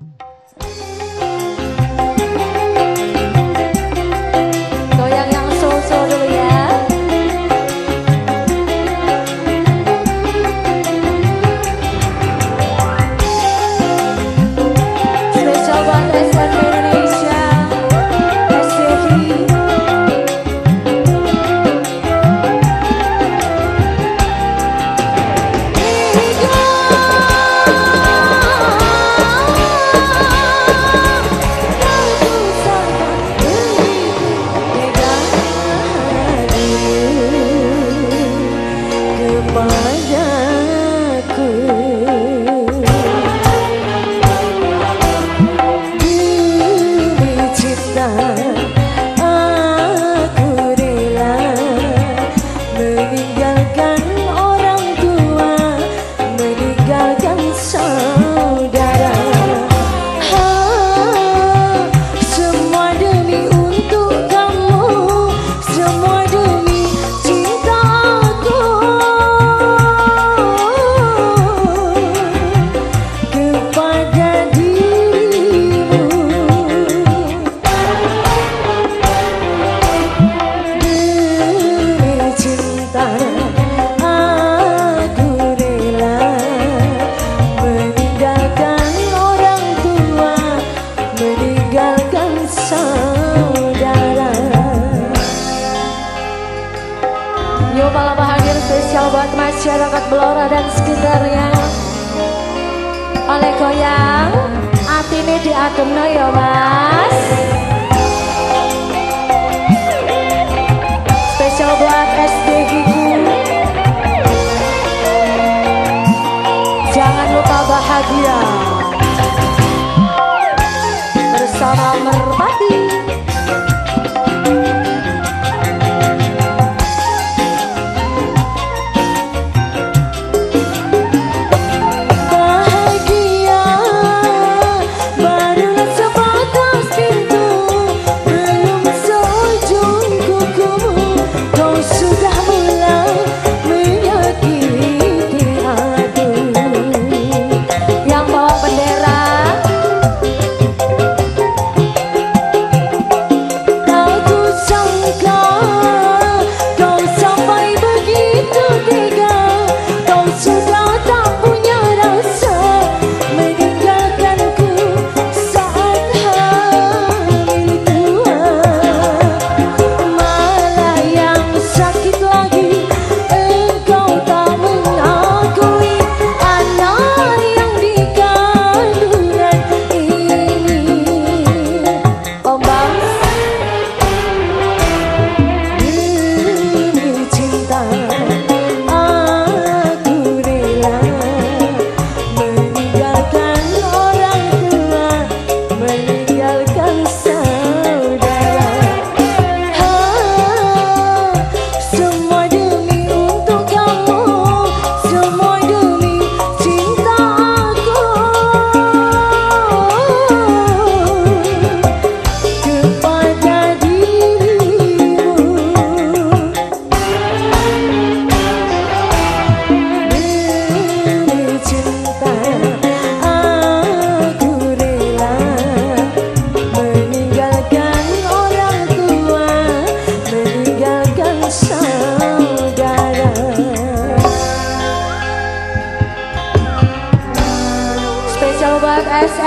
you buat masyarakat Belora dan sekitarnya. Oleh goyang hati ini diadem no ya mas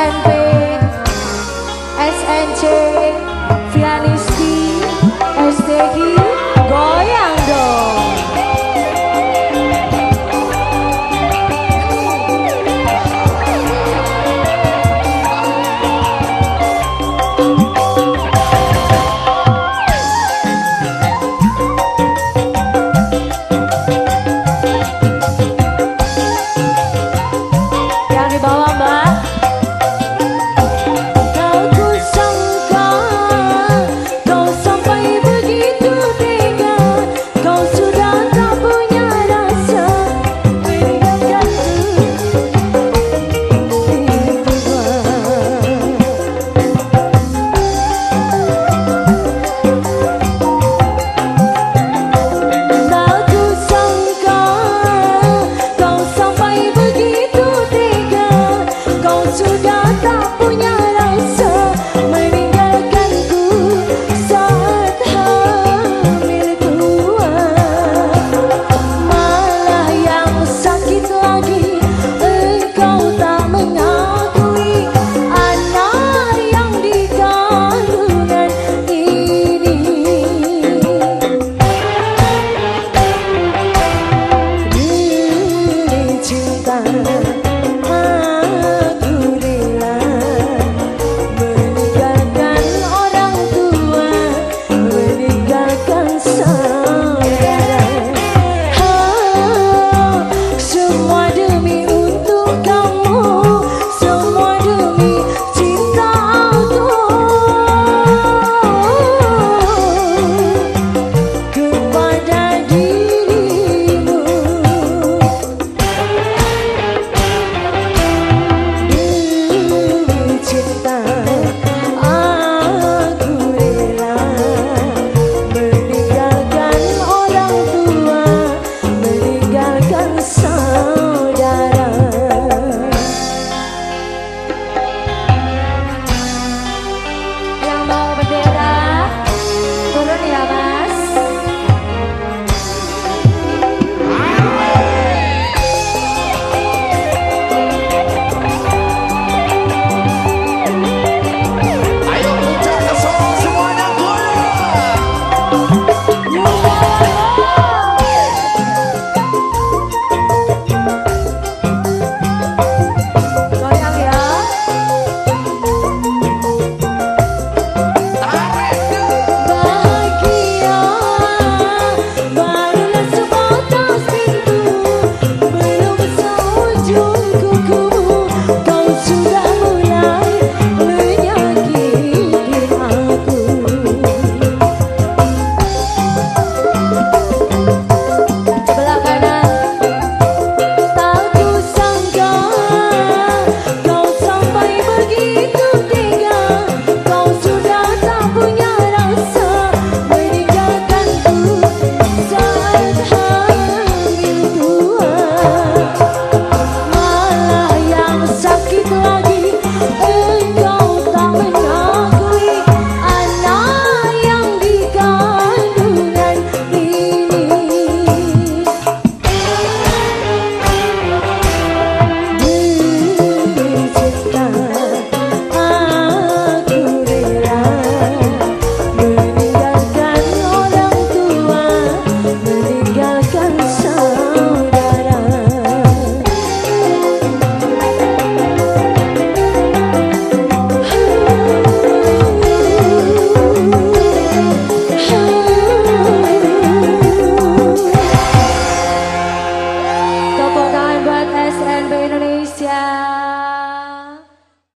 buat